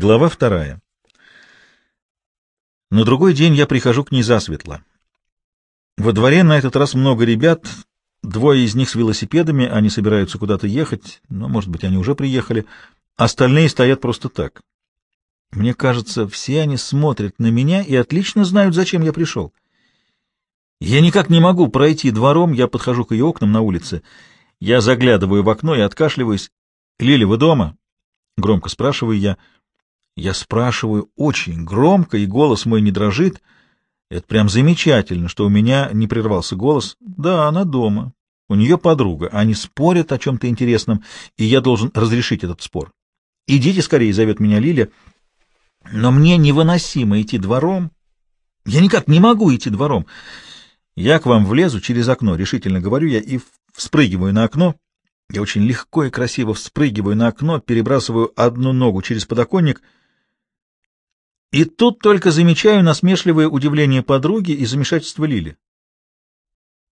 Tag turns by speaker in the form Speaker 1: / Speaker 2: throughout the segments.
Speaker 1: Глава вторая. На другой день я прихожу к ней засветло. Во дворе на этот раз много ребят, двое из них с велосипедами, они собираются куда-то ехать, но, может быть, они уже приехали. Остальные стоят просто так. Мне кажется, все они смотрят на меня и отлично знают, зачем я пришел. Я никак не могу пройти двором, я подхожу к ее окнам на улице. Я заглядываю в окно и откашливаюсь. «Лили, вы дома?» — громко спрашиваю я. Я спрашиваю очень громко, и голос мой не дрожит. Это прям замечательно, что у меня не прервался голос. Да, она дома. У нее подруга. Они спорят о чем-то интересном, и я должен разрешить этот спор. «Идите скорее», — зовет меня Лиля. Но мне невыносимо идти двором. Я никак не могу идти двором. Я к вам влезу через окно, решительно говорю я, и вспрыгиваю на окно. Я очень легко и красиво вспрыгиваю на окно, перебрасываю одну ногу через подоконник — и тут только замечаю насмешливое удивление подруги и замешательство Лили.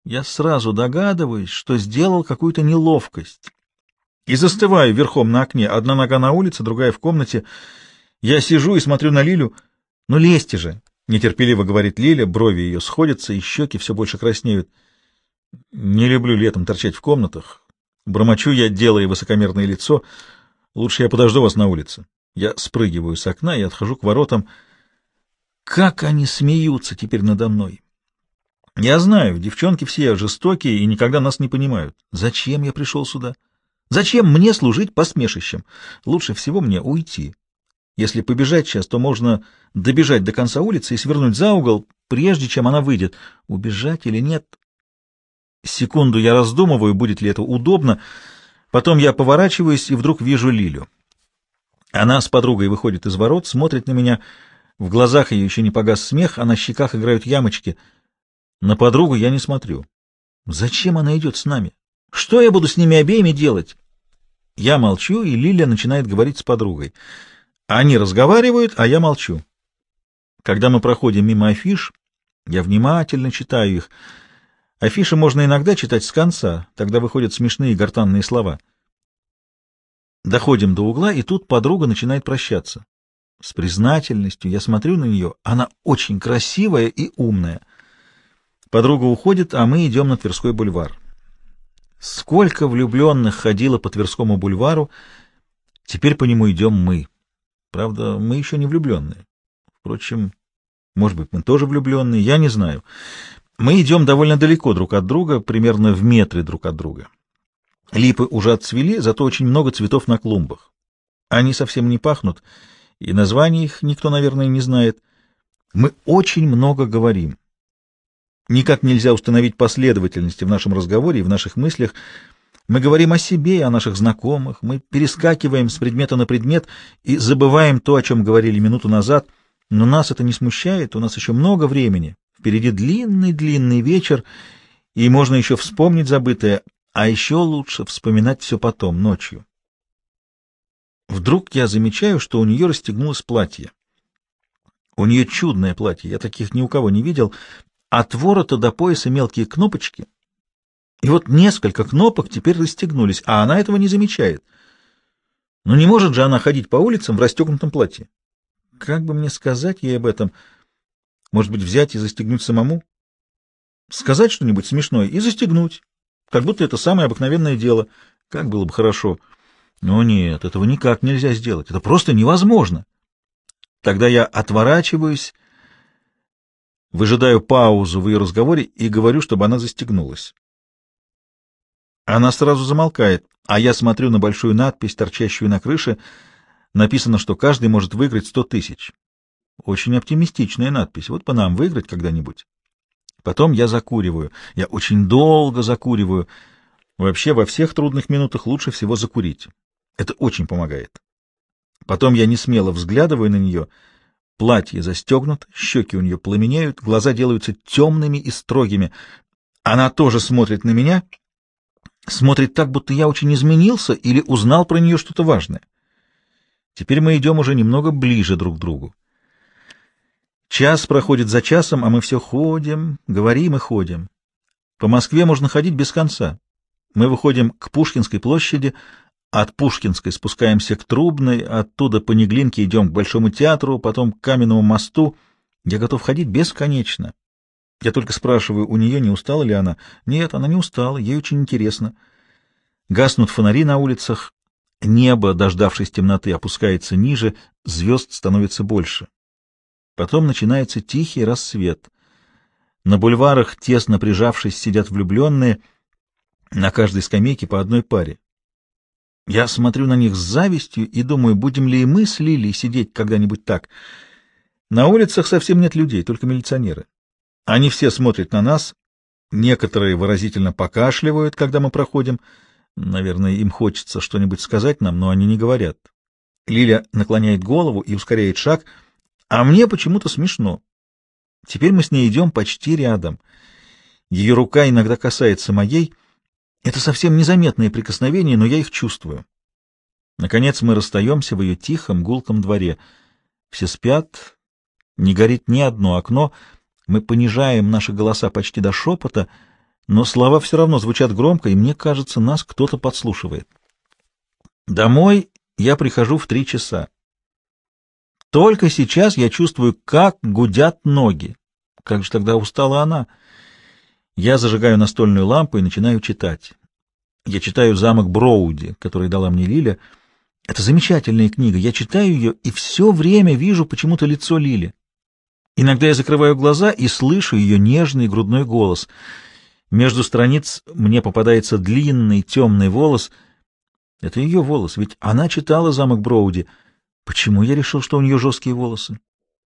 Speaker 1: Я сразу догадываюсь, что сделал какую-то неловкость. И застываю верхом на окне, одна нога на улице, другая в комнате. Я сижу и смотрю на Лилю. «Ну, лезьте же!» — нетерпеливо говорит Лиля, брови ее сходятся, и щеки все больше краснеют. «Не люблю летом торчать в комнатах. Бормочу я, делая высокомерное лицо. Лучше я подожду вас на улице». Я спрыгиваю с окна и отхожу к воротам. Как они смеются теперь надо мной! Я знаю, девчонки все жестокие и никогда нас не понимают. Зачем я пришел сюда? Зачем мне служить посмешищем? Лучше всего мне уйти. Если побежать сейчас, то можно добежать до конца улицы и свернуть за угол, прежде чем она выйдет. Убежать или нет? Секунду я раздумываю, будет ли это удобно. Потом я поворачиваюсь и вдруг вижу Лилю. Она с подругой выходит из ворот, смотрит на меня. В глазах ее еще не погас смех, а на щеках играют ямочки. На подругу я не смотрю. Зачем она идет с нами? Что я буду с ними обеими делать? Я молчу, и Лилия начинает говорить с подругой. Они разговаривают, а я молчу. Когда мы проходим мимо афиш, я внимательно читаю их. Афиши можно иногда читать с конца, тогда выходят смешные гортанные слова — Доходим до угла, и тут подруга начинает прощаться. С признательностью я смотрю на нее. Она очень красивая и умная. Подруга уходит, а мы идем на Тверской бульвар. Сколько влюбленных ходило по Тверскому бульвару, теперь по нему идем мы. Правда, мы еще не влюбленные. Впрочем, может быть, мы тоже влюбленные, я не знаю. Мы идем довольно далеко друг от друга, примерно в метре друг от друга. Липы уже отцвели, зато очень много цветов на клумбах. Они совсем не пахнут, и названий их никто, наверное, не знает. Мы очень много говорим. Никак нельзя установить последовательности в нашем разговоре и в наших мыслях. Мы говорим о себе и о наших знакомых, мы перескакиваем с предмета на предмет и забываем то, о чем говорили минуту назад, но нас это не смущает, у нас еще много времени. Впереди длинный-длинный вечер, и можно еще вспомнить забытое, а еще лучше вспоминать все потом, ночью. Вдруг я замечаю, что у нее расстегнулось платье. У нее чудное платье, я таких ни у кого не видел. От ворота до пояса мелкие кнопочки. И вот несколько кнопок теперь расстегнулись, а она этого не замечает. Но не может же она ходить по улицам в расстегнутом платье. Как бы мне сказать ей об этом? Может быть, взять и застегнуть самому? Сказать что-нибудь смешное и застегнуть. Как будто это самое обыкновенное дело. Как было бы хорошо. Но нет, этого никак нельзя сделать. Это просто невозможно. Тогда я отворачиваюсь, выжидаю паузу в ее разговоре и говорю, чтобы она застегнулась. Она сразу замолкает, а я смотрю на большую надпись, торчащую на крыше. Написано, что каждый может выиграть сто тысяч. Очень оптимистичная надпись. Вот по нам выиграть когда-нибудь. Потом я закуриваю. Я очень долго закуриваю. Вообще, во всех трудных минутах лучше всего закурить. Это очень помогает. Потом я не смело взглядываю на нее. Платье застегнуто, щеки у нее пламенеют, глаза делаются темными и строгими. Она тоже смотрит на меня, смотрит так, будто я очень изменился или узнал про нее что-то важное. Теперь мы идем уже немного ближе друг к другу. Час проходит за часом, а мы все ходим, говорим и ходим. По Москве можно ходить без конца. Мы выходим к Пушкинской площади, От Пушкинской спускаемся к Трубной, оттуда по Неглинке идем к Большому театру, потом к Каменному мосту. Я готов ходить бесконечно. Я только спрашиваю у нее, не устала ли она. Нет, она не устала, ей очень интересно. Гаснут фонари на улицах, небо, дождавшись темноты, опускается ниже, звезд становится больше. Потом начинается тихий рассвет. На бульварах, тесно прижавшись, сидят влюбленные, на каждой скамейке по одной паре. Я смотрю на них с завистью и думаю, будем ли и мы с Лилией сидеть когда-нибудь так. На улицах совсем нет людей, только милиционеры. Они все смотрят на нас, некоторые выразительно покашливают, когда мы проходим. Наверное, им хочется что-нибудь сказать нам, но они не говорят. Лиля наклоняет голову и ускоряет шаг, а мне почему-то смешно. Теперь мы с ней идем почти рядом. Ее рука иногда касается моей — это совсем незаметные прикосновения, но я их чувствую. Наконец мы расстаемся в ее тихом, гулком дворе. Все спят, не горит ни одно окно. Мы понижаем наши голоса почти до шепота, но слова все равно звучат громко, и мне кажется, нас кто-то подслушивает. Домой я прихожу в три часа. Только сейчас я чувствую, как гудят ноги. Как же тогда устала она? Я зажигаю настольную лампу и начинаю читать. Я читаю «Замок Броуди», который дала мне Лиля. Это замечательная книга. Я читаю ее и все время вижу почему-то лицо Лили. Иногда я закрываю глаза и слышу ее нежный грудной голос. Между страниц мне попадается длинный темный волос. Это ее волос, ведь она читала «Замок Броуди». Почему я решил, что у нее жесткие волосы?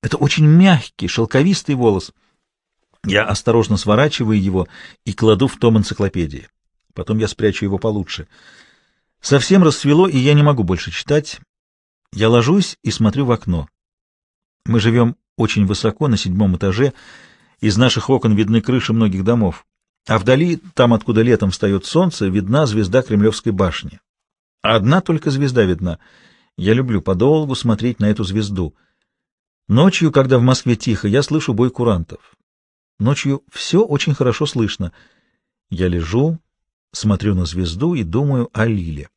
Speaker 1: Это очень мягкий, шелковистый волос. Я осторожно сворачиваю его и кладу в том энциклопедии. Потом я спрячу его получше. Совсем рассвело, и я не могу больше читать. Я ложусь и смотрю в окно. Мы живем очень высоко, на седьмом этаже. Из наших окон видны крыши многих домов. А вдали, там, откуда летом встает солнце, видна звезда Кремлевской башни. Одна только звезда видна. Я люблю подолгу смотреть на эту звезду. Ночью, когда в Москве тихо, я слышу бой курантов. Ночью все очень хорошо слышно. Я лежу, смотрю на звезду и думаю о Лиле.